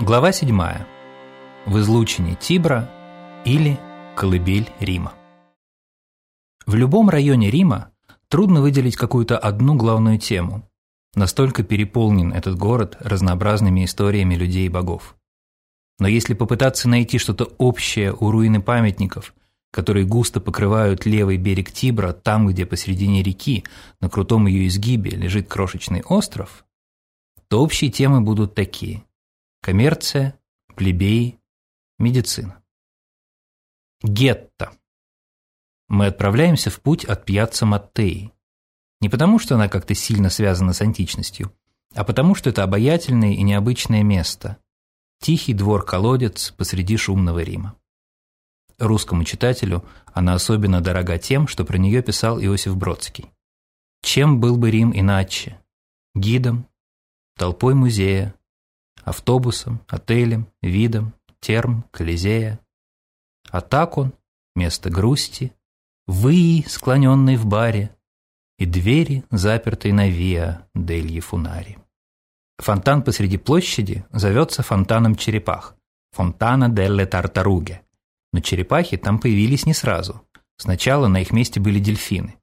Глава 7. В излучине Тибра или колыбель Рима. В любом районе Рима трудно выделить какую-то одну главную тему. Настолько переполнен этот город разнообразными историями людей и богов. Но если попытаться найти что-то общее у руины памятников, которые густо покрывают левый берег Тибра, там, где посредине реки, на крутом ее изгибе, лежит крошечный остров, то общие темы будут такие – коммерция, плебеи, медицина. Гетто. Мы отправляемся в путь от пьяцца Маттеи. Не потому, что она как-то сильно связана с античностью, а потому, что это обаятельное и необычное место. Тихий двор-колодец посреди шумного Рима. Русскому читателю она особенно дорога тем, что про нее писал Иосиф Бродский. Чем был бы Рим иначе? Гидом, толпой музея, автобусом, отелем, видом, терм, колизея. А так он – место грусти, вы, склоненный в баре, и двери, запертые на Виа Дельи Фунари. Фонтан посреди площади зовется фонтаном черепах – Фонтана делле Тартаруге. Но черепахи там появились не сразу. Сначала на их месте были дельфины.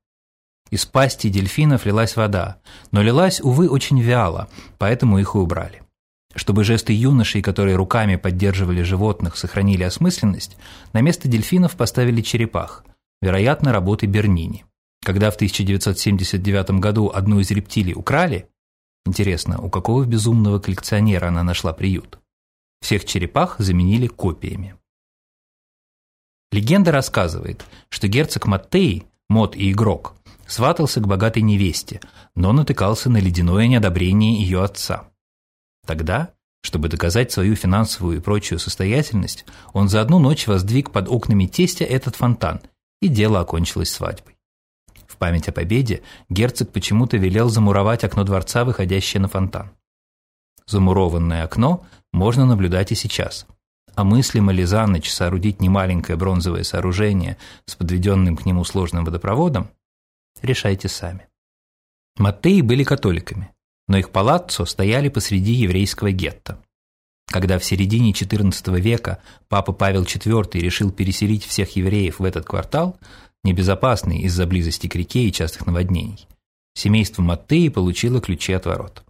Из пасти дельфинов лилась вода, но лилась, увы, очень вяло, поэтому их и убрали. Чтобы жесты юношей, которые руками поддерживали животных, сохранили осмысленность, на место дельфинов поставили черепах, вероятно, работы Бернини. Когда в 1979 году одну из рептилий украли, интересно, у какого безумного коллекционера она нашла приют, всех черепах заменили копиями. Легенда рассказывает, что герцог Маттей, мод и игрок, сватался к богатой невесте, но натыкался на ледяное неодобрение ее отца. Тогда, чтобы доказать свою финансовую и прочую состоятельность, он за одну ночь воздвиг под окнами тестя этот фонтан, и дело окончилось свадьбой. В память о победе герцог почему-то велел замуровать окно дворца, выходящее на фонтан. Замурованное окно можно наблюдать и сейчас. А мыслимо ли за ночь соорудить немаленькое бронзовое сооружение с подведенным к нему сложным водопроводом? Решайте сами. Маттеи были католиками, но их палаццо стояли посреди еврейского гетто. Когда в середине XIV века папа Павел IV решил переселить всех евреев в этот квартал, небезопасный из-за близости к реке и частых наводнений, семейство Маттеи получило ключи от ворот.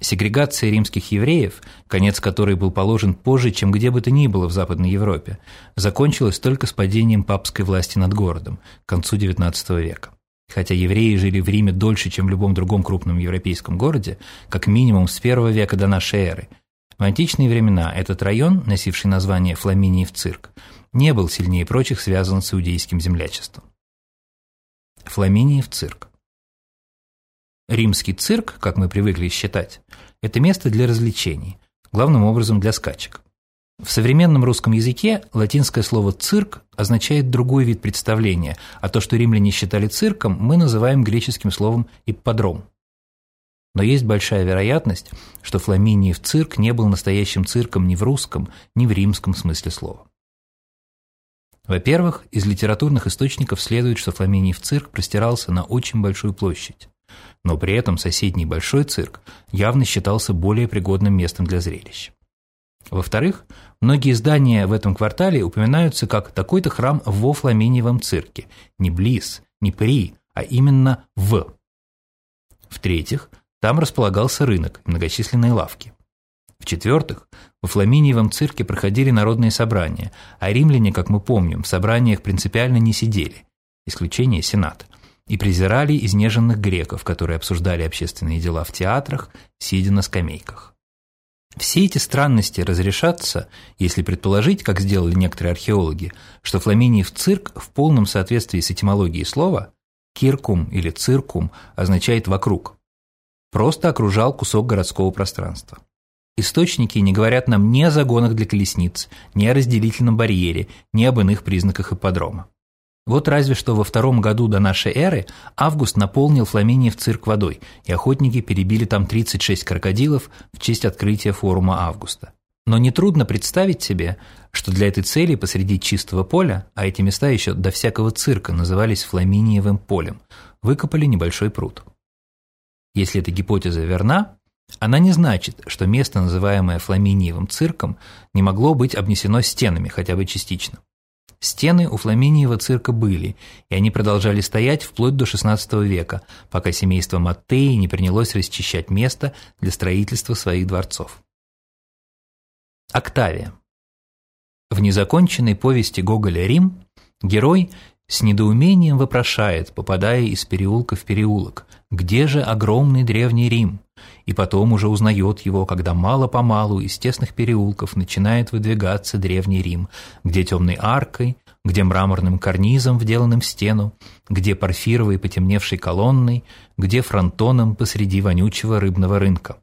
Сегрегация римских евреев, конец которой был положен позже, чем где бы то ни было в Западной Европе, закончилась только с падением папской власти над городом к концу XIX века. Хотя евреи жили в Риме дольше, чем в любом другом крупном европейском городе, как минимум с первого века до нашей эры, в античные времена этот район, носивший название Фламиниев цирк, не был сильнее прочих связан с иудейским землячеством. Фламиниев цирк. Римский цирк, как мы привыкли считать, это место для развлечений, главным образом для скачек. В современном русском языке латинское слово «цирк» означает другой вид представления, а то, что римляне считали цирком, мы называем греческим словом «ипподром». Но есть большая вероятность, что Фламиниев цирк не был настоящим цирком ни в русском, ни в римском смысле слова. Во-первых, из литературных источников следует, что Фламиниев цирк простирался на очень большую площадь, но при этом соседний большой цирк явно считался более пригодным местом для зрелищ. Во-вторых, многие здания в этом квартале упоминаются как такой-то храм во Фламиниевом цирке, не близ, не при, а именно в. В-третьих, там располагался рынок многочисленные лавки. В-четвертых, во Фламиниевом цирке проходили народные собрания, а римляне, как мы помним, в собраниях принципиально не сидели, исключение Сенат, и презирали изнеженных греков, которые обсуждали общественные дела в театрах, сидя на скамейках. Все эти странности разрешатся, если предположить, как сделали некоторые археологи, что Фламиниев цирк в полном соответствии с этимологией слова «киркум» или «циркум» означает «вокруг». Просто окружал кусок городского пространства. Источники не говорят нам ни о загонах для колесниц, ни о разделительном барьере, ни об иных признаках ипподрома. Вот разве что во втором году до нашей эры Август наполнил Фламиниев цирк водой, и охотники перебили там 36 крокодилов в честь открытия форума Августа. Но нетрудно представить себе, что для этой цели посреди чистого поля, а эти места еще до всякого цирка назывались Фламиниевым полем, выкопали небольшой пруд. Если эта гипотеза верна, Она не значит, что место, называемое Фламиниевым цирком, не могло быть обнесено стенами, хотя бы частично. Стены у Фламиниева цирка были, и они продолжали стоять вплоть до XVI века, пока семейство Маттеи не принялось расчищать место для строительства своих дворцов. Октавия. В незаконченной повести Гоголя «Рим» герой с недоумением вопрошает, попадая из переулка в переулок, где же огромный древний Рим, и потом уже узнает его, когда мало-помалу из тесных переулков начинает выдвигаться древний Рим, где темной аркой, где мраморным карнизом, вделанным в стену, где порфировой потемневшей колонной, где фронтоном посреди вонючего рыбного рынка.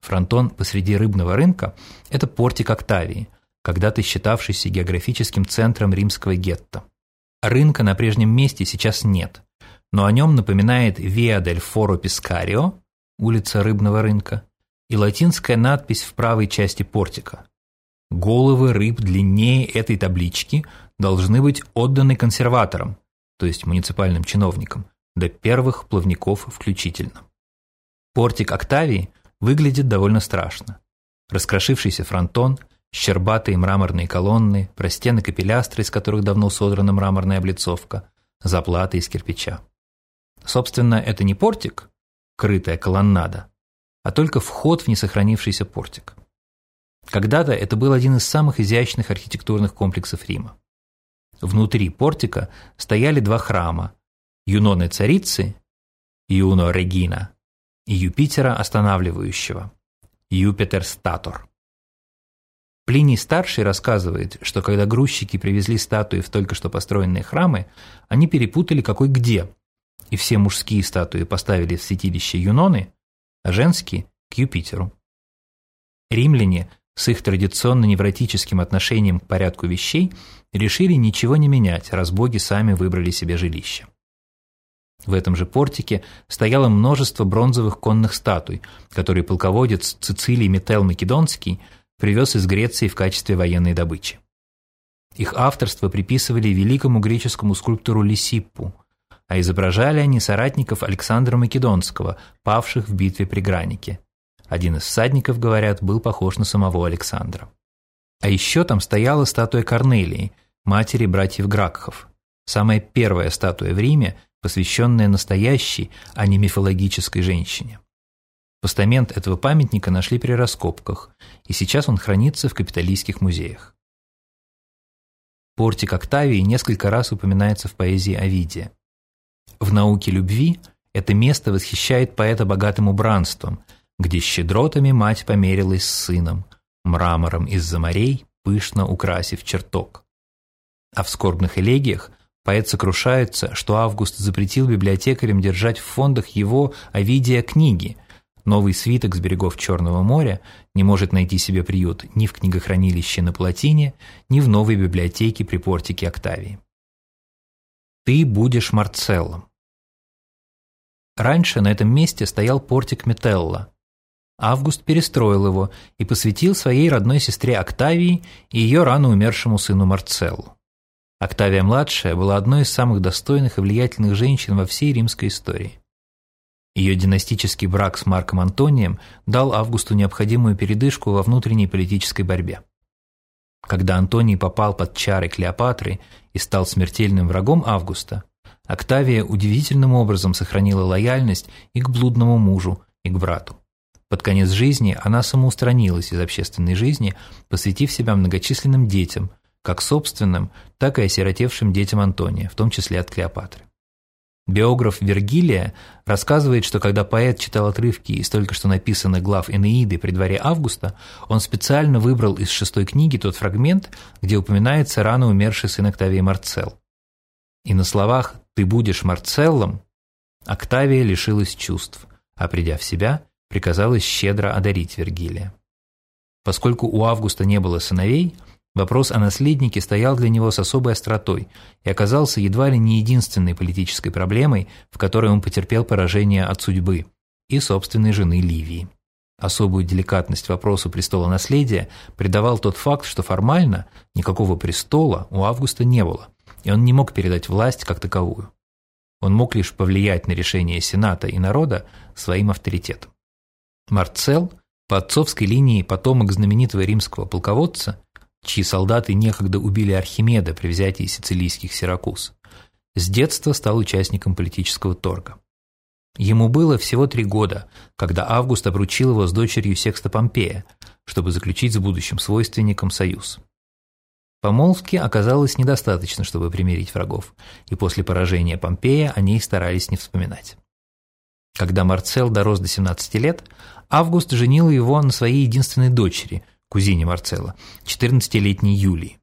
Фронтон посреди рыбного рынка – это портик Октавии, когда-то считавшийся географическим центром римского гетто. Рынка на прежнем месте сейчас нет, но о нем напоминает Виа дель Форо Пискарио, улица рыбного рынка, и латинская надпись в правой части портика. Головы рыб длиннее этой таблички должны быть отданы консерваторам, то есть муниципальным чиновникам, до первых плавников включительно. Портик Октавии выглядит довольно страшно. Раскрошившийся фронтон, щербатые мраморные колонны, простенок и пилястры, из которых давно содрана мраморная облицовка, заплаты из кирпича. Собственно, это не портик, крытая колоннада, а только вход в несохранившийся портик. Когда-то это был один из самых изящных архитектурных комплексов Рима. Внутри портика стояли два храма – Юноны Царицы, Юно Регина, и Юпитера Останавливающего, Юпитер Статор. Плиний Старший рассказывает, что когда грузчики привезли статуи в только что построенные храмы, они перепутали какой где и все мужские статуи поставили в святилище Юноны, а женские – к Юпитеру. Римляне с их традиционно невротическим отношением к порядку вещей решили ничего не менять, раз боги сами выбрали себе жилище. В этом же портике стояло множество бронзовых конных статуй, которые полководец Цицилий Метел Македонский привез из Греции в качестве военной добычи. Их авторство приписывали великому греческому скульптору Лисиппу, а изображали они соратников Александра Македонского, павших в битве при Гранике. Один из всадников, говорят, был похож на самого Александра. А еще там стояла статуя Корнелии, матери братьев Гракхов, самая первая статуя в Риме, посвященная настоящей, а не мифологической женщине. Постамент этого памятника нашли при раскопках, и сейчас он хранится в капитолийских музеях. Портик Октавии несколько раз упоминается в поэзии Овидия. В науке любви это место восхищает поэта богатым убранством, где щедротами мать померилась с сыном, мрамором из-за морей, пышно украсив чертог. А в скорбных элегиях поэт сокрушается, что Август запретил библиотекарям держать в фондах его Овидия книги. Новый свиток с берегов Черного моря не может найти себе приют ни в книгохранилище на Плотине, ни в новой библиотеке при портике Октавии. «Ты будешь Марцеллом». Раньше на этом месте стоял портик Метелла. Август перестроил его и посвятил своей родной сестре Октавии и ее рано умершему сыну Марцеллу. Октавия-младшая была одной из самых достойных и влиятельных женщин во всей римской истории. Ее династический брак с Марком Антонием дал Августу необходимую передышку во внутренней политической борьбе. Когда Антоний попал под чары Клеопатры и стал смертельным врагом Августа, Октавия удивительным образом сохранила лояльность и к блудному мужу, и к брату. Под конец жизни она самоустранилась из общественной жизни, посвятив себя многочисленным детям, как собственным, так и осиротевшим детям Антония, в том числе от Клеопатры. Биограф Вергилия рассказывает, что когда поэт читал отрывки из только что написанных глав Энеиды при дворе Августа, он специально выбрал из шестой книги тот фрагмент, где упоминается рано умерший сын Октавии Марцел. И на словах «ты будешь Марцеллом» Октавия лишилась чувств, а придя в себя, приказалась щедро одарить Вергилия. Поскольку у Августа не было сыновей, вопрос о наследнике стоял для него с особой остротой и оказался едва ли не единственной политической проблемой, в которой он потерпел поражение от судьбы и собственной жены Ливии. Особую деликатность вопросу престола наследия придавал тот факт, что формально никакого престола у Августа не было – и он не мог передать власть как таковую. Он мог лишь повлиять на решение Сената и народа своим авторитетом. Марцел, по отцовской линии потомок знаменитого римского полководца, чьи солдаты некогда убили Архимеда при взятии сицилийских Сиракуз, с детства стал участником политического торга. Ему было всего три года, когда Август обручил его с дочерью Секста Помпея, чтобы заключить с будущим свойственником союз. Помолвки оказалось недостаточно, чтобы примирить врагов, и после поражения Помпея о ней старались не вспоминать. Когда Марцел дорос до 17 лет, Август женил его на своей единственной дочери, кузине Марцела, 14-летней Юлии.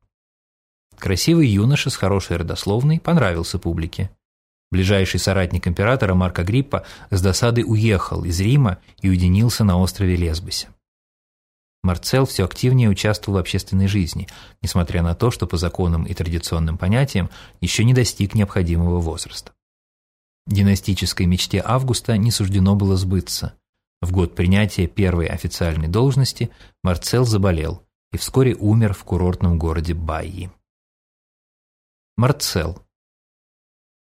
Красивый юноша с хорошей родословной понравился публике. Ближайший соратник императора Марк Агриппа с досадой уехал из Рима и уединился на острове Лесбосе. Марцел все активнее участвовал в общественной жизни, несмотря на то, что по законам и традиционным понятиям еще не достиг необходимого возраста. Династической мечте Августа не суждено было сбыться. В год принятия первой официальной должности Марцел заболел и вскоре умер в курортном городе Байи. Марцел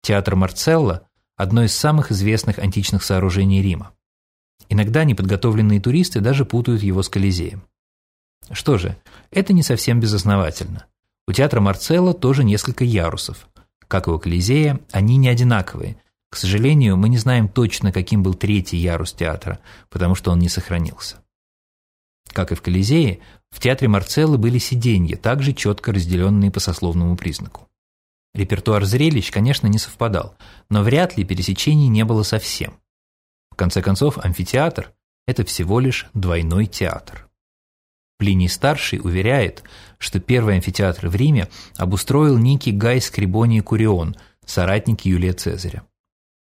Театр Марцелла – одно из самых известных античных сооружений Рима. Иногда неподготовленные туристы даже путают его с Колизеем. Что же, это не совсем безосновательно. У театра Марцелла тоже несколько ярусов. Как и у Колизея, они не одинаковые. К сожалению, мы не знаем точно, каким был третий ярус театра, потому что он не сохранился. Как и в Колизее, в театре Марцелла были сиденья, также четко разделенные по сословному признаку. Репертуар зрелищ, конечно, не совпадал, но вряд ли пересечений не было совсем. В конце концов, амфитеатр – это всего лишь двойной театр. Плиний-старший уверяет, что первый амфитеатр в Риме обустроил некий Гай Скрибоний Курион, соратник Юлия Цезаря.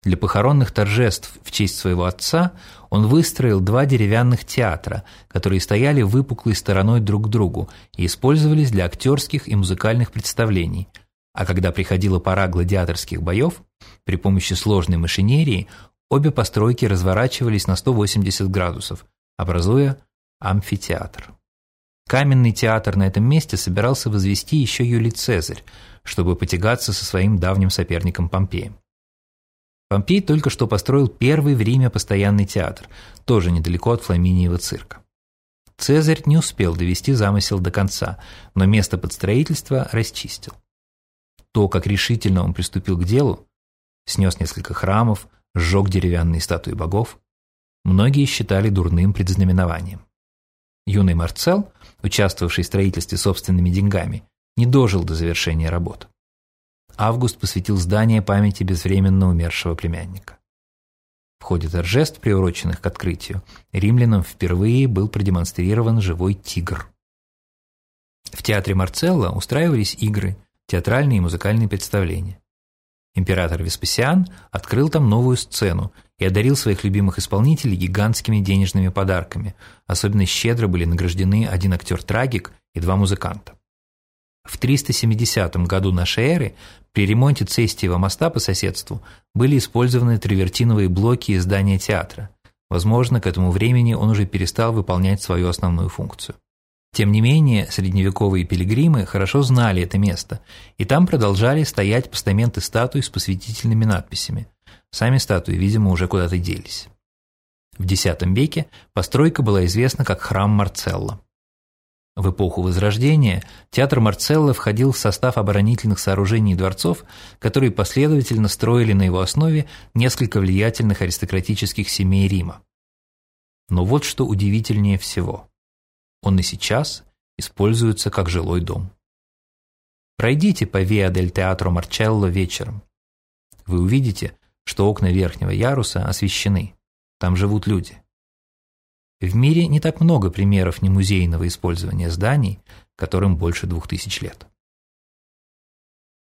Для похоронных торжеств в честь своего отца он выстроил два деревянных театра, которые стояли выпуклой стороной друг к другу и использовались для актерских и музыкальных представлений – а когда приходила пора гладиаторских боев, при помощи сложной машинерии обе постройки разворачивались на 180 градусов, образуя амфитеатр. Каменный театр на этом месте собирался возвести еще Юлий Цезарь, чтобы потягаться со своим давним соперником Помпеем. Помпей только что построил первый в Риме постоянный театр, тоже недалеко от Фламиниева цирка. Цезарь не успел довести замысел до конца, но место под строительство расчистил. То, как решительно он приступил к делу, снес несколько храмов, сжег деревянные статуи богов, многие считали дурным предзнаменованием. Юный Марцел, участвовавший в строительстве собственными деньгами, не дожил до завершения работ. Август посвятил здание памяти безвременно умершего племянника. В ходе торжеств, приуроченных к открытию, римлянам впервые был продемонстрирован живой тигр. В театре Марцелла устраивались игры, театральные и музыкальные представления. Император Веспасиан открыл там новую сцену и одарил своих любимых исполнителей гигантскими денежными подарками. Особенно щедро были награждены один актер-трагик и два музыканта. В 370 году нашей эры при ремонте Цестиева моста по соседству были использованы тривертиновые блоки из здания театра. Возможно, к этому времени он уже перестал выполнять свою основную функцию. Тем не менее, средневековые пилигримы хорошо знали это место, и там продолжали стоять постаменты статуй с посвятительными надписями. Сами статуи, видимо, уже куда-то делись. В X веке постройка была известна как храм Марцелла. В эпоху Возрождения театр Марцелла входил в состав оборонительных сооружений и дворцов, которые последовательно строили на его основе несколько влиятельных аристократических семей Рима. Но вот что удивительнее всего. Он и сейчас используется как жилой дом. Пройдите по Виа дель Театро Марчелло вечером. Вы увидите, что окна верхнего яруса освещены. Там живут люди. В мире не так много примеров немузейного использования зданий, которым больше двух тысяч лет.